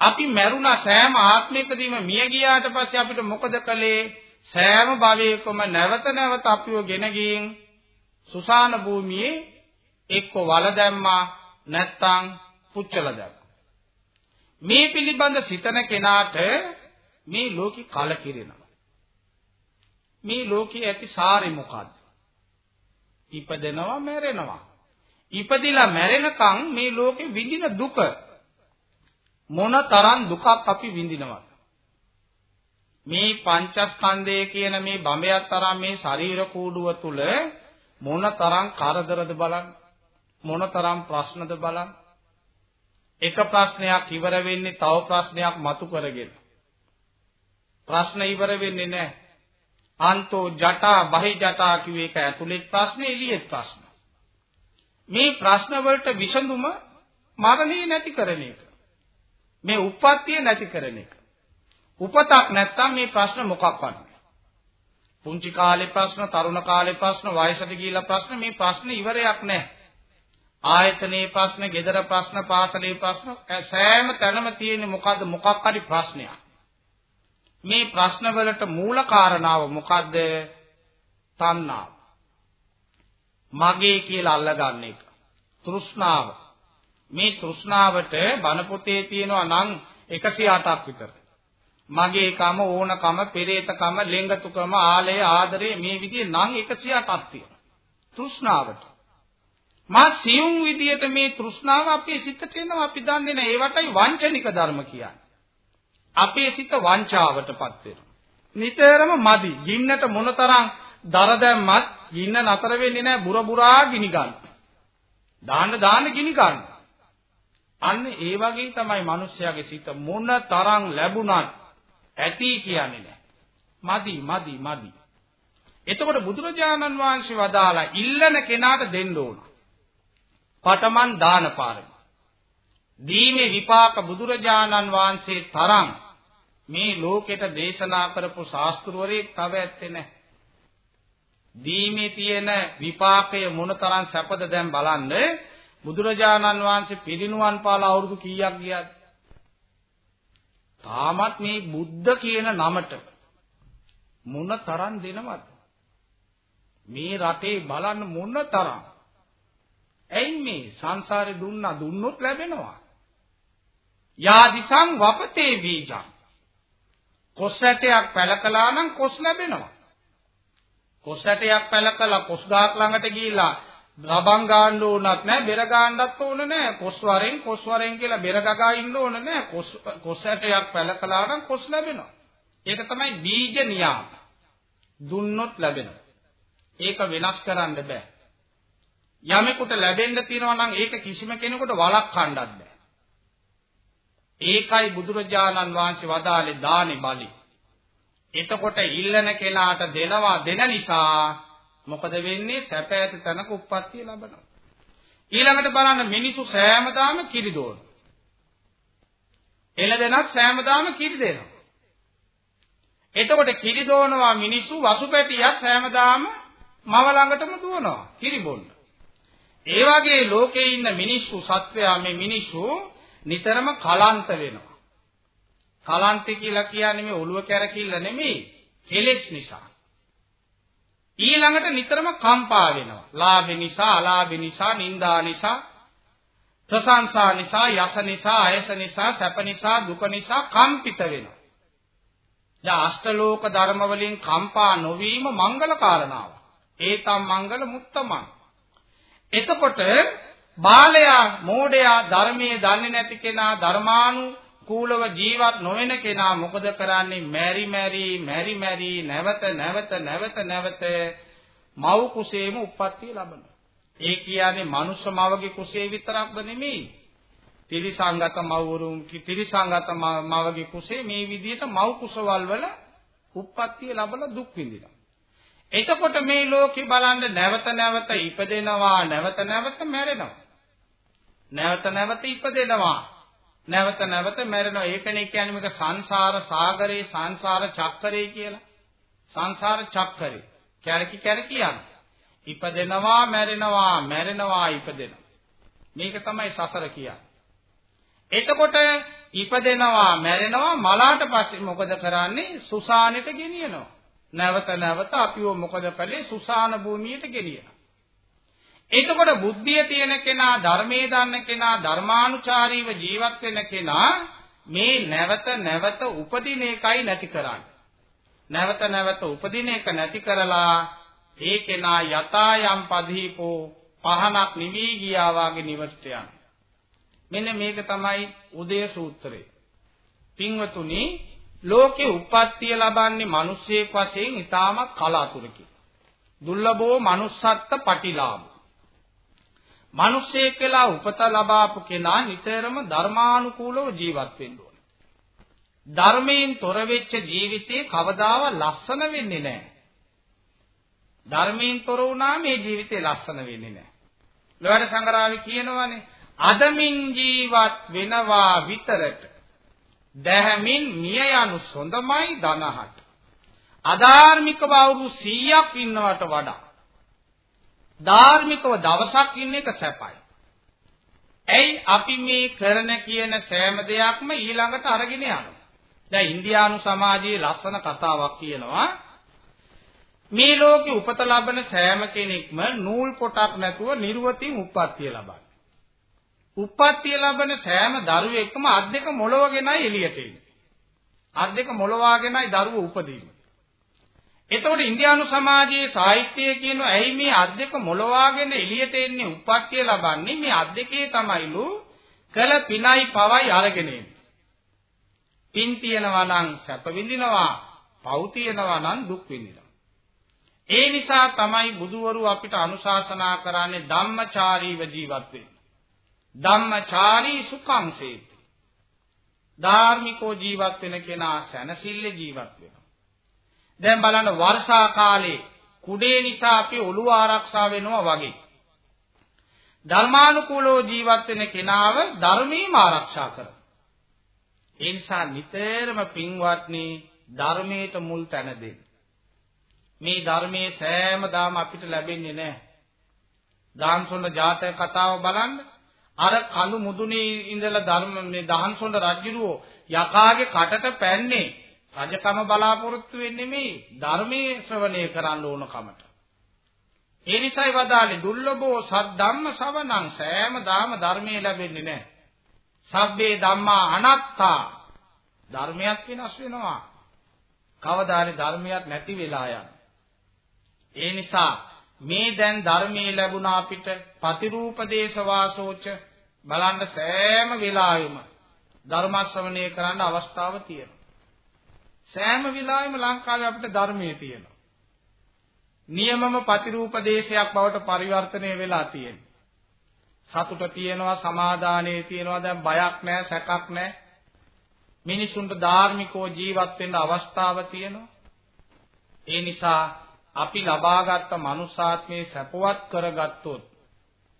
අපි මැරුණා සෑම ආත්මයකදීම මිය ගියාට පස්සේ අපිට මොකද කළේ? සෑම භවයකම නැවත නැවත අපිව ගෙන ගින් සුසාන භූමියේ එක්ක වල දැම්මා නැත්තම් පුච්චලා දැම්මා. මේ පිළිබඳ සිතන කෙනාට මේ ලෝකي කලකිරෙනවා. මේ ලෝකයේ ඇති සාරේ මොකද්ද? ඉපදෙනවා මැරෙනවා. ඉපදිලා මැරෙනකන් මේ ලෝකෙ විඳින දුක මොන තරම් දුකක් අපි විඳිනවද? මේ පංචස්කන්ධය කියන මේ බඹයක් තරම් මේ ශරීර කූඩුව තුල මොන තරම් කරදරද බලන්න මොන තරම් ප්‍රශ්නද බලන්න. එක ප්‍රශ්නයක් ඉවර වෙන්නේ තව ප්‍රශ්නයක් මතු කරගෙන. ප්‍රශ්න ඉවර වෙන්නේ නැහැ. අන්තෝ ජටා බහි ජටා කිව්ව එක ඇතුළේ ප්‍රශ්න එළියේ ප්‍රශ්න. මේ ප්‍රශ්න වලට විසඳුම මරණය නැති කරන එක. මේ උප්පත්තිය නැති කරන එක. උපතක් නැත්තම් මේ ප්‍රශ්න මොකක්වත් පුංචි කාලේ ප්‍රශ්න, තරුණ කාලේ ප්‍රශ්න, වයසට ගිහිලා ප්‍රශ්න මේ ප්‍රශ්න ඉවරයක් නැහැ. ආයතනයේ ප්‍රශ්න, gedara ප්‍රශ්න, පාසලේ ප්‍රශ්න සෑම තැනම තියෙන මොකද්ද මොකක් හරි ප්‍රශ්නයක්. මේ ප්‍රශ්න වලට මූල කාරණාව මොකද්ද? තණ්හාව. මගේ කියලා අල්ලගන්න එක. තෘෂ්ණාව. මේ තෘෂ්ණාවට බණ පොතේ තියෙනවා නම් 108ක් විතර. මගේ කම ඕනකම පෙරේතකම ලෙංගතුකම ආලය ආදරේ මේ විදිහේ නම් 108ක් තියෙනවා. තෘෂ්ණාවට. මා සියුම් විදියට මේ තෘෂ්ණාව අපේ සිතට එනවා. අපි දන්නේ නැහැ. ඒවටයි වංචනික ධර්ම කියන්නේ. අපේ සිත වංචාවටපත් වෙනවා. නිතරම මදි. ජින්නට මොනතරම් දර දැම්මත් ජින්න නතර වෙන්නේ නැහැ. බුර බුරා ගිනි ගන්න. දාන්න දාන්න ගිනි ගන්න. අන්න ඒ වගේ තමයි මිනිස්යාගේ සිත මොන තරම් ලැබුණත් ඇති කියන්නේ නැහැ. මදි මදි මදි. එතකොට බුදුරජාණන් වහන්සේ වදාලා ඉල්ලන කෙනාට දෙන්න ඕන. පටමන් දාන පාරමී. දීමේ විපාක බුදුරජාණන් වහන්සේ තරම් මේ ලෝකෙට දේශනා කරපු ශාස්ත්‍රවරයෙක් තව ඇත්තේ නැහැ. දීමේ තියෙන විපාකය මොනතරම් සැපද දැන් බලන්න බුදුරජාණන් වහන්සේ පිරිනුවන් පාලා අවුරුදු කීයක් ගියද තාමත් මේ බුද්ධ කියන නමට මොන තරම් දෙනවද? මේ රටේ බලන්න මොන තරම්. ඇයි මේ සංසාරේ දුන්නා දුන්නොත් ලැබෙනවා. යාදිසං වපතේ බීජං. කොස්සැටයක් පැලකලා නම් කොස් ලැබෙනවා. කොස්සැටයක් පැලකලා කොස් ගහක් ළඟට ගිහිල්ලා රබන් ගන්න ඕනත් නැහැ බෙර ගන්නත් ඕන නැහැ කොස් වරෙන් කොස් වරෙන් කියලා බෙර ගගා ඉන්න ඕන නැහැ කොස් කොස් ඇටයක් පැලකලා නම් කොස් ලැබෙනවා. ඒක තමයි බීජ නියාම. දුන්නොත් ලැබෙනවා. ඒක වෙනස් කරන්න බෑ. යමෙකුට ලැබෙන්න තියෙනවා නම් ඒක කිසිම කෙනෙකුට වළක්වන්නත් බෑ. ඒකයි බුදුරජාණන් වහන්සේ වදාළේ දානි බලි. එතකොට ඉල්ලන කෙනාට දෙනවා දෙන නිසා මොකද වෙන්නේ සැප ඇති තැනක උප්පත්තිය ලබනවා. ඊළඟට බලන්න මිනිසු සෑමදාම කිරි දෝන. එළදෙනක් සෑමදාම කිරි දෙනවා. එතකොට කිරි දෝනවා මිනිසු වසුපැටියක් සෑමදාම මව ළඟටම දුවනවා කිරි බොන්න. ඒ වගේ ලෝකේ ඉන්න මිනිස්සු සත්වයා මේ මිනිස්සු නිතරම කලන්ත වෙනවා. කලන්ත කියලා කියන්නේ මේ ඔළුව කැරකිල්ල නෙමෙයි කෙලෙස් නිසා. ඊළඟට නිතරම කම්පා වෙනවා. ලාභ නිසා, අලාභ නිසා, නිന്ദා නිසා. ප්‍රශංසා නිසා, යස නිසා, අයස නිසා, සැප නිසා, දුක නිසා කම්පිත වෙනවා. දැන් අෂ්ටලෝක ධර්ම වලින් කම්පා නොවීම මංගල කාරණාවක්. ඒතම් මංගල මුත්තමං. එතකොට බාලයා මෝඩයා ධර්මයේ දන්නේ නැති කෙනා ධර්මානු කූලව ජීවත් නොවන කෙනා මොකද කරන්නේ? මෙරි මෙරි මෙරි මෙරි නැවත නැවත නැවත නැවත මව් කුසේම උප්පත්තිය ලබනවා. ඒ කියන්නේ මනුෂ්‍ය මවගේ කුසේ විතරක්ද නෙමෙයි. තිරිසංගත මව්වරුන් තිරිසංගත මවගේ කුසේ මේ විදිහට මව් කුසවල් වල උප්පත්තිය ලැබලා දුක් විඳිනවා. එතකොට මේ ලෝකේ බලන්න නැවත නැවත ඉපදෙනවා නැවත නැවත මැරෙනවා. නැවත නැවත ඉපදෙනවා. නැවත නැවත මැරෙනවා. ඒකනේ කියන්නේ මේක සංසාර සාගරේ සංසාර චක්‍රේ කියලා. සංසාර චක්‍රේ. කැරකි කැරකි යන ඉපදෙනවා මැරෙනවා මැරෙනවා ඉපදෙනවා. මේක තමයි සසර කියන්නේ. එතකොට ඉපදෙනවා මැරෙනවා මලාට පස්සේ මොකද කරන්නේ? සුසානෙට ගෙනියනවා. නැවත නැවත අපිව මොකද කළේ සුසාන භූමියට ගෙනියනවා. එතකොට බුද්ධිය තියෙන කෙනා ධර්මයේ දන්න කෙනා ධර්මානුචාරීව ජීවත් වෙන කෙනා මේ නැවත නැවත උපදින එකයි නැති කරන්නේ. නැවත නැවත උපදින එක නැති කරලා ඒ කෙනා යතා යම් පදීපෝ පහනක් නිවි ගියා වාගේ නිවස්ට යන. මෙන්න මේක තමයි උදේ සූත්‍රය. පින්වතුනි ලෝකේ උප්පත්තිය ලබන්නේ මිනිස්සෙක් වශයෙන් ඊටමත් කලාතුරකින්. දුර්ලභෝ manussත්ත පටිලාභ. මිනිස්සෙක් කියලා උපත ලබාපු කෙනා නිතරම ධර්මානුකූලව ජීවත් වෙන්න ඕනේ. ධර්මයෙන් තොර වෙච්ච ජීවිතේ කවදාවත් ලස්සන වෙන්නේ නැහැ. ධර්මයෙන් තොර වුණා මේ ජීවිතේ ලස්සන වෙන්නේ නැහැ. ලෝවැඩ සංගරාවි කියනවානේ අදමින් ජීවත් වෙනවා විතරට දැහැමින් මිය යනු සොඳමයි ධනහට. අධාර්මිකව අවුරුදු 100ක් ඉන්නවට වඩා ධාර්මිකව දවසක් ඉන්න එක සැපයි. ඇයි අපි මේ කරන කියන සෑම දෙයක්ම ඊළඟට අරගෙන යනවා. දැන් ඉන්දියානු සමාජයේ ලස්සන කතාවක් කියනවා. මේ ලෝකේ උපත ලබන සෑම කෙනෙක්ම නූල් පොටක් නැතුව නිර්වතින් උප්පත්තිය ලබන්නේ. උප්පත්තිය ලබන සෑම දරුවෙක්ම අත් දෙක මොලවගෙනයි එළියට එන්නේ. අත් දෙක මොලවාගෙනයි දරුවෝ උපදින්නේ. එතකොට ඉන්දියානු සමාජයේ සාහිත්‍යය කියන ඇයි මේ අත් දෙක මොලවාගෙන එළියට එන්නේ උප්පත්තිය ලබන්නේ මේ අත් දෙකේ තමයිලු කළ පිනයි පවයි අරගෙන එන්නේ. පින් තියනවා නම් සැප විඳිනවා, පව් තියනවා නම් දුක් විඳිනවා. ඒ නිසා තමයි බුදුවරු අපිට අනුශාසනා කරන්නේ ධම්මචාරීව ජීවත් වෙන්න. ධම්මචාරී සුඛංසේති. ධාර්මිකෝ ජීවත් වෙන කෙනා සැනසille ජීවත් වෙනවා. දැන් බලන්න වර්ෂා කාලේ කුඩේ නිසා අපි ඔළුව ආරක්ෂා වෙනවා වගේ. ධර්මානුකූලව ජීවත් වෙන කෙනාව ධර්මීම ආරක්ෂා කරනවා. ඒ නිසා නිතරම පින්වත්නි ධර්මයට මුල් තැන දෙන්න. මේ ධර්මයේ සෑම දාම අපිට ලැබෙන්නේ නැහැ. දාන්සොන්න ජාතක කතාව බලන්න. අර කඳු මුදුනේ ඉඳලා ධර්ම මේ දහන්සොන්න රජුරෝ යකාගේ කටට පැන්නේ රජකම බලාපොරොත්තු වෙන්නේ මේ ධර්මයේ ශ්‍රවණය කරන්න ඕන කමට. ඒ නිසායි වදාළේ දුර්ලභෝ සද්ධම්ම ශ්‍රවණං සෑම දාම ධර්මයේ ලැබෙන්නේ නැහැ. සබ්බේ ධම්මා අනත්තා ධර්මයක් වෙනස් වෙනවා. කවදාරි ධර්මයක් නැති වෙලා යන. ඒ නිසා මේ දැන් ධර්මයේ ලැබුණා අපිට ප්‍රතිරූප දේශ වාසෝච බලන්න සෑම වෙලාවෙම ධර්ම ශ්‍රවණය කරන්න අවස්ථාව තියෙනවා. සෑම වෙලාවෙම ලංකාවේ අපිට ධර්මයේ තියෙනවා. නියමම ප්‍රතිරූප දේශයක් බවට පරිවර්තනය වෙලා තියෙනවා. සතුට තියෙනවා, සමාදානයේ තියෙනවා, දැන් බයක් නැහැ, සැකක් නැහැ. මිනිසුන්ට ධාර්මිකව ජීවත් වෙන්න අවස්ථාව තියෙනවා. ඒ නිසා අපි ලබාගත් මනුසාත්මයේ සැපවත් කරගත්තොත්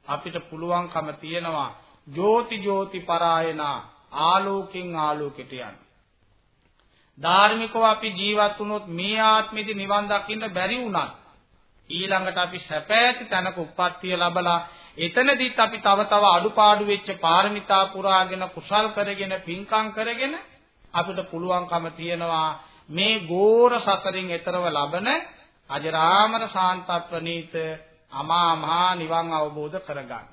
අපිට පුළුවන්කම තියෙනවා ජෝති ජෝති පරායනා ආලෝකෙන් ආලෝකයට යන්න. ධාර්මිකව අපි ජීවත් වුණොත් මේ ආත්මෙදි නිවන් දකින්න බැරි වුණත් ඊළඟට අපි සැපෑති තැනක උප්පත්තිය ලැබලා එතනදිත් අපි තව තව අඩුපාඩු වෙච්ච පාරමිතා පුරාගෙන කුසල් කරගෙන පින්කම් කරගෙන අපිට පුළුවන්කම තියෙනවා මේ ගෝර සසරින් එතරව ලබන අජරාමර සාන්ත ප්‍රණීත අමා මහා නිවන් අවබෝධ කරගන්න.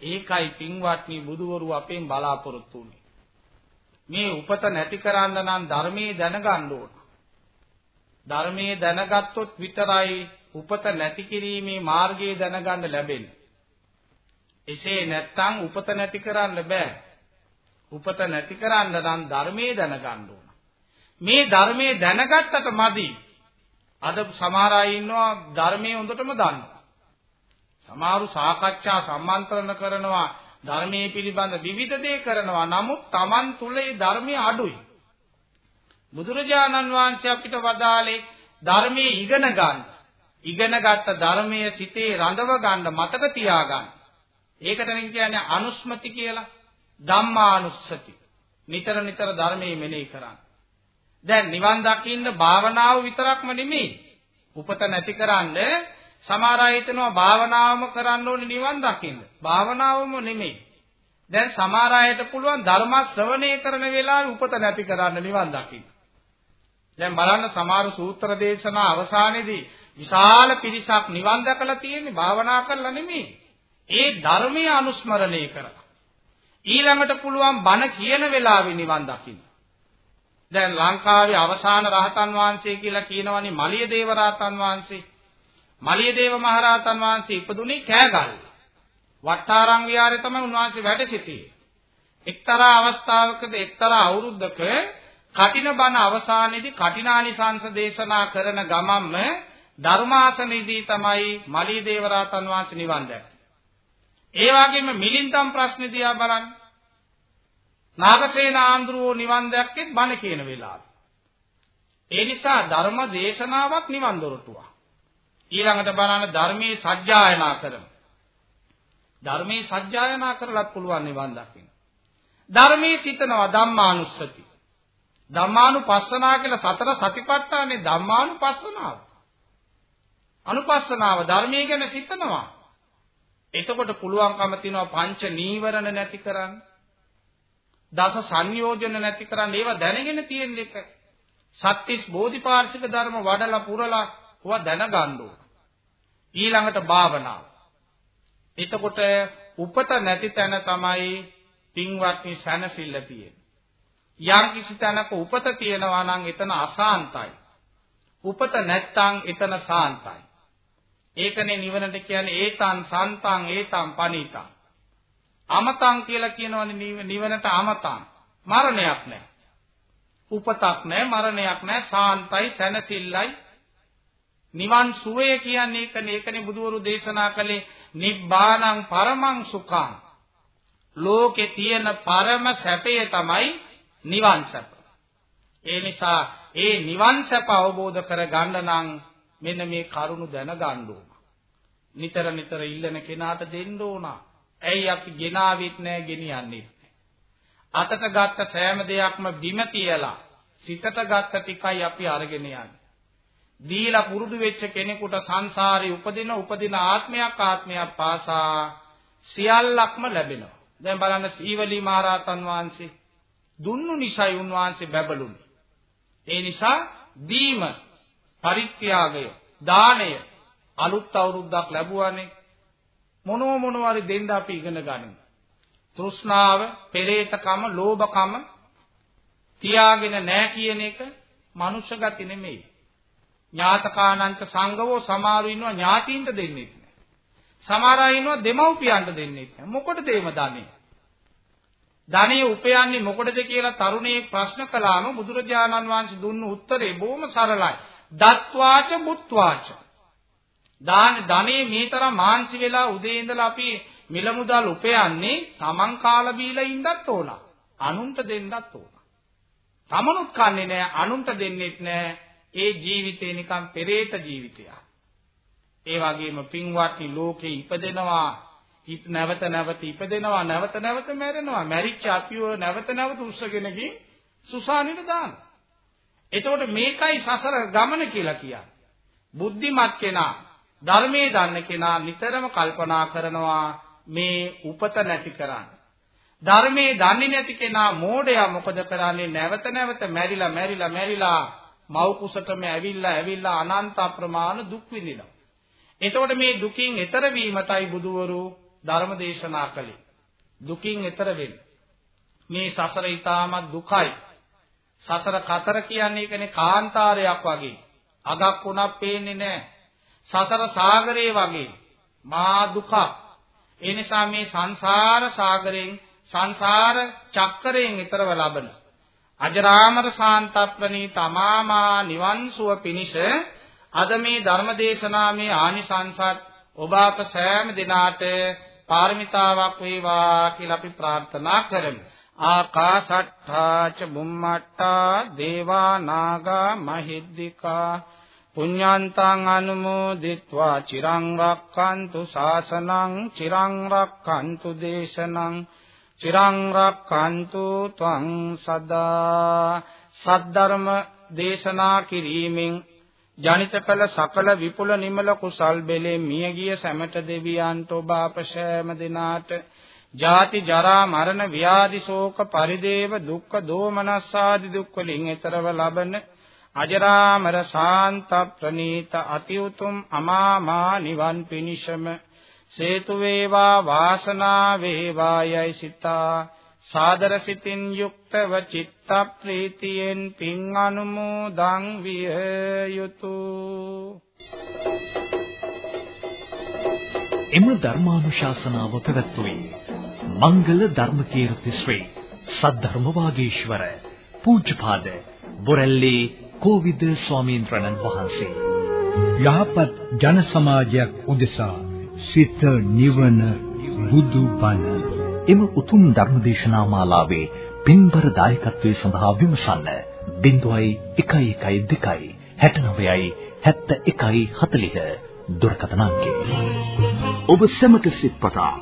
ඒකයි පින්වත්නි බුදුවරු අපෙන් බලාපොරොත්තු වෙන්නේ. මේ උපත නැති කරන්න නම් ධර්මයේ දැනගන්න ඕන. ධර්මයේ දැනගත්තොත් විතරයි උපත නැති කිරීමේ මාර්ගය දැනගන්න ලැබෙන්නේ. එසේ නැත්නම් උපත නැති කරන්න බෑ. උපත නැති කරන්න නම් ධර්මයේ දැනගන්න ඕන. මේ ධර්මයේ දැනගත්තට මදි. අද සමහර අය ඉන්නවා ධර්මයේ හොඳටම දන්නවා. සමහරු සාකච්ඡා සම්මන්ත්‍රණ කරනවා ධර්මයේ පිළිබඳ විවිධ දේ කරනවා. නමුත් Taman තුල ඒ ධර්මයේ අඩුයි. බුදුරජාණන් වහන්සේ අපිට වදාළේ ධර්මයේ ඉගෙන ගන්න. ඉගෙනගත්ත ධර්මයේ සිතේ රඳව ගන්න මතක තියාගන්න. ඒකට කියන්නේ අනුස්මති කියලා. ධම්මානුස්සති. නිතර නිතර ධර්මයේ මෙනෙහි කරන්න. දැන් නිවන් දකින්න භාවනාව විතරක්ම නෙමෙයි. උපත නැතිකරන්න සමහර අය හිතනවා භාවනාවම කරන්න ඕනේ නිවන් දකින්න. භාවනාවම නෙමෙයි. දැන් සමහර අයට පුළුවන් ධර්ම ශ්‍රවණය කරන වෙලාවේ උපත නැති කරන්න නිවන් දකින්න. දැන් බලන්න සමහර සූත්‍ර දේශනා අවසානයේදී විශාල පිරිසක් නිවන් දැකලා තියෙන්නේ භාවනා කරලා නෙමෙයි. ඒ ධර්මයේ අනුස්මරණය කරලා. ඊළඟට පුළුවන් බණ කියන වෙලාවේ නිවන් දකින්න. දැන් ලංකාවේ අවසාන රහතන් වහන්සේ කියලා කියනවනේ මලිය දේව රහතන් වහන්සේ. මලිය දේව මහරහතන් වහන්සේ ඉපදුනේ කෑගල්ල. වට්ටාරංග යාරේ තමයි උන්වහන්සේ වැඩ සිටියේ. එක්තරා අවස්ථාවකද එක්තරා අවුරුද්දක කටින බණ අවසානයේදී කටිනානිසංස දේශනා කරන ගමම්ම ධර්මාසනයේදී තමයි මලිය දේව රහතන් වහන්සේ නිවන් දැක්කේ. ඒ වගේම මිලින්තම් ප්‍රශ්න දිහා බලන්න. නාගසේන ආන්දරෝ නිවන් දැක්කෙත් බණ කියන වෙලාව. ඒ නිසා ධර්ම දේශනාවක් නිවන් දොරටුවක්. ඊළඟට බලන්න ධර්මයේ සත්‍යයනා කරන. ධර්මයේ සත්‍යයනා කරලත් පුළුවන් නිවන් දකින්න. ධර්මයේ සිතනවා ධම්මානුස්සති. ධම්මානුපස්සනා කියලා සතර සතිපට්ඨානේ ධම්මානුපස්සනාව. අනුපස්සනාව ධර්මයේ ගැන සිතනවා. එතකොට පුළුවන්කම තියෙනවා පංච නීවරණ නැති කරන්න. දස සංයෝජන නැති කරන්න ඒවා දැනගෙන තියෙන එක. සත්‍තිස් බෝධිපාර්ශික ධර්ම වඩලා පුරලා ඒවා දැනගන්න ඕන. ඊළඟට භාවනාව. එතකොට උපත නැති තැන තමයි පින්වත්නි සැනසෙල්ල තියෙන්නේ. යම් කිසි තැනක උපත තියෙනවා නම් එතන අසාන්තයි. උපත නැත්තම් එතන සාන්තයි. ඒකනේ නිවනට කියන්නේ ඒතං සන්තං ඒතං පනිතං. අමතං කියලා කියනවනේ නිවනට අමතං. මරණයක් නැහැ. උපතක් නැහැ මරණයක් නැහැ සාන්තයි සැනසෙල්ලයි නිවන් සුවය කියන්නේ ඒකනේ ඒකනේ බුදුවරු දේශනා කළේ නිබ්බාණං පරමං සුඛං ලෝකේ තියෙන පරම සැපය තමයි නිවන් සැප. ඒ නිසා ඒ නිවන් සැප අවබෝධ කරගන්න නම් මෙන්න මේ කරුණු දැනගන්න ඕන. නිතර නිතර ඉල්ලන කෙනාට දෙන්න ඕන. ඇයි අපි ගෙනාවෙත් නැහැ ගෙනියන්නේ අතට ගත්ත සෑම දෙයක්ම බිම තියලා සිතට ගත්ත ටිකයි අපි අරගෙන යන්නේ. දීලා පුරුදු වෙච්ච කෙනෙකුට සංසාරේ උපදින උපදින ආත්මයක් ආත්මයක් පාසා සියල්ලක්ම ලැබෙනවා. දැන් බලන්න සීවලී මහරහතන් වහන්සේ දුන්නු නිසයි උන්වහන්සේ බැබළුනේ. ඒ නිසා දීම පරිත්‍යාගය දාණය අලුත් අවුරුද්දක් ලැබුවානේ මොනෝ මොනවාරි දෙන්න අපි ඉගෙන ගනිමු. තෘෂ්ණාව, පෙරේතකම, ලෝභකම තියාගෙන නැහැ කියන එක මනුෂ්‍ය ගති නෙමෙයි. ඥාතකානංච සංගවෝ සමහරු ඉන්නවා ඥාතීන්ට දෙන්නේ නැහැ. සමහර අය ඉන්නවා දෙමව්පියන්ට දෙන්නේ නැහැ. මොකටද ඒව දන්නේ? ධනෙ උපයන්නේ මොකටද කියලා තරුණේ ප්‍රශ්න කළාම බුදුරජාණන් වහන්සේ දුන්න උත්තරේ බොහොම සරලයි. දත්වාච මුත්වාච. දාන ධනෙ මේ තරම් මාන්සි වෙලා උදේ ඉඳලා අපි මිල මුදල් උපයන්නේ Taman කාලා බීලා ඉන්නත් ඕන. අනුන්ට දෙන්නත් ඕන. තමනුත් කන්නේ නැහැ අනුන්ට දෙන්නෙත් නැහැ. ඒ ජීවිතේ නිකන් පෙරේත ජීවිතයක්. ඒ වගේම පින්වත්නි ලෝකේ ඉපදෙනවා හිත නැවත නැවත ඉපදෙනවා නැවත නැවත මැරෙනවා. මැරිච්ච අපිව නැවත නැවත උස්සගෙන ගිහින් සුසානෙට දානවා. එතකොට මේකයි සසර ගමන කියලා කියන්නේ. බුද්ධිමත් කෙනා ධර්මයේ දන්න කෙනා නිතරම කල්පනා කරනවා මේ උපත නැති කරන්න. ධර්මයේ දන්නේ නැති කෙනා මෝඩයා මොකද කරන්නේ? නැවත නැවත මැරිලා මැරිලා මැරිලා මව් කුසටම ඇවිල්ලා ඇවිල්ලා අනන්ත අප්‍රමාණ දුක් විඳිනවා. එතකොට මේ දුකින් එතර වීමතයි බුදුවරු ධර්ම දේශනා කළේ. දුකින් එතර වෙන්න. මේ සසර ඊටමත් දුකයි. සසර කතර කියන්නේ ඒකනේ කාන්තාරයක් වගේ. අගක් උනක් පේන්නේ නැහැ. සසර සාගරේ වගේ මා දුකක්. ඒ නිසා මේ සංසාර සාගරයෙන් සංසාර චක්‍රයෙන් ඈතරව ලබන අජරාමර සාන්තප්පණී තමාමා නිවන් සුව පිණිස අද මේ ධර්ම දේශනාවේ ආනිසංසත් ඔබ අප සෑම දිනාට පාරමිතාවක් වේවා කියලා අපි ප්‍රාර්ථනා කරමු. ආකාශට්ඨා ච බුම්මට්ටා දේවා නාග මහිද්దికා පුඤ්ඤාන්තං අනුමෝදිත්වා චිරං රක්칸තු ශාසනං චිරං රක්칸තු දේශනං චිරං රක්칸තු ත්වං සදා සද්ධර්ම දේශනා කිරීමෙන් ජනිත කළ සකල විපුල නිමල කුසල් බෙලේ මියගිය සැමට දෙවියන්ට ඔබ අපශෑම දිනාට ජාති ජරා මරණ ව්‍යාධි ශෝක පරිදේව දුක්ඛ දෝමනස්සාදි දුක් වලින් ඈතරව ලබන අජරාමර ශාන්ත ප්‍රනීත අති උතුම් අමා මා නිවන් පිනිෂම සේතු වේවා වාසනා වේවා යයි සිතා. සාදර සිතින් යුක්තව චිත්ත ප්‍රීතියෙන් පින් අනුමෝදන් විය යුතුය එම ධර්මානුශාසනාව පැවැත්වුවේ මංගල ධර්ම කීර්ති ශ්‍රී සද්ධර්ම වාගීශවර පූජ්‍යපාද බොරැල්ලේ කෝවිද ස්වාමීන් වහන්සේ. යහපත් ජන සමාජයක් උදෙසා සිත නිවන බුදු බණ. එම උතුම් ධර්මදේශනා මාලාවේ පින්බර දායකත්වයේ සඳහා විමසන්න 0112 69යි 71යි 40 දුරකථන අංකය ඔබ සැමට සිත්පතා